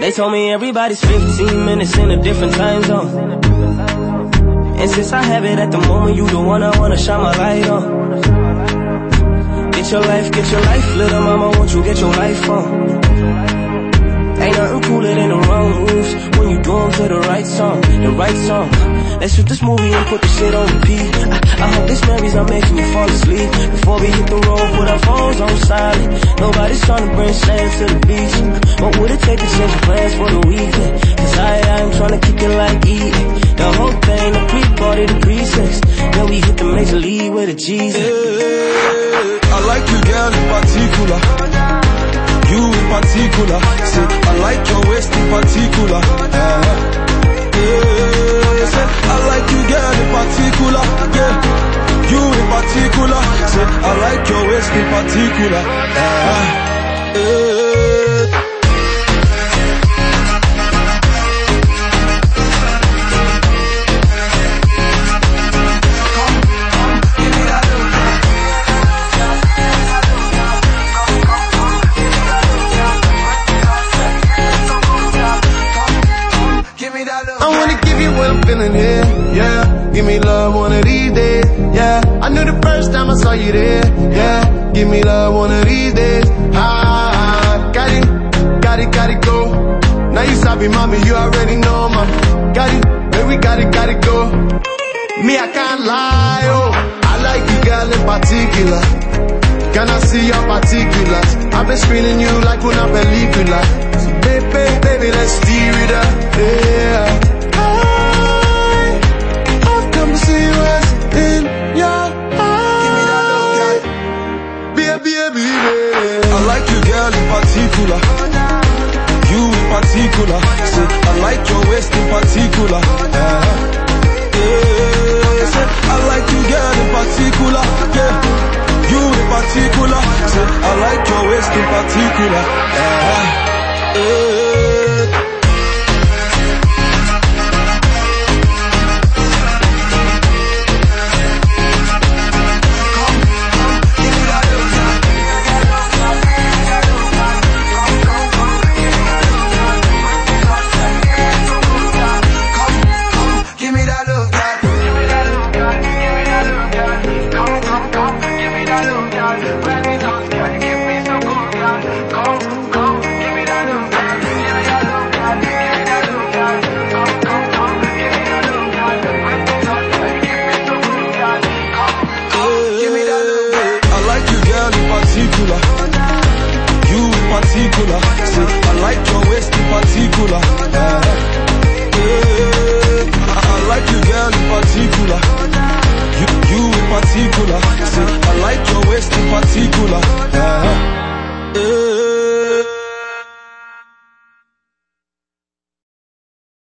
They told me everybody's 15 minutes in a different time zone. And since I have it at the moment, you the one I wanna shine my light on. Get your life, get your life, little mama, won't you get your life on? Ain't nothing cooler than the wrong moves when you do them to the right song, the right song. Let's shoot this movie and put the shit on repeat. I, I hope this memories are making me fall asleep. Before we hit the road, put our phones on silent. Nobody's trying to bring sand to the beach. What would it take to change plans for the weekend? Cause I, I'm trying to kick it like eating. The whole thing, the pre-party, the pre-sex. Then we hit the major league with a G's. Hey, I like you girl in particular. You in particular. Say, like your waist in particular. Uh, yeah, say, I like you girl in particular. Yeah, you in particular. Say, I like your waist in particular. Yeah. I wanna give you what I'm feeling here, yeah. Give me love one of these days, yeah. I knew the first time I saw you there, yeah. Give me love one of these days, ah. Got it, got it, got it, go. Now you sabi, mommy, you already know, ma. Got it, baby, got it, got it, go. Me, I can't lie, oh. I like you, girl, in particular. Can I see your particulars? I've been screening you like una película. So baby, baby, let's particular. You in particular. Say, I like your waist in particular. Uh, yeah, say, I like you girl in particular. Yeah, you in particular. Say, I like your waist in particular. Yeah. particular. See, I like your waist in particular.